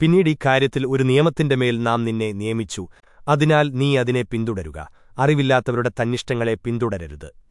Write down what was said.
പിന്നീട് ഇക്കാര്യത്തിൽ ഒരു നിയമത്തിന്റെ മേൽ നാം നിന്നെ നിയമിച്ചു. അതിനാൽ നീ അതിനെ പിന്തുടരുക. അറിവില്ലാത്തവരുടെ തന്നിഷ്ടങ്ങളെ പിന്തുടരരുത്.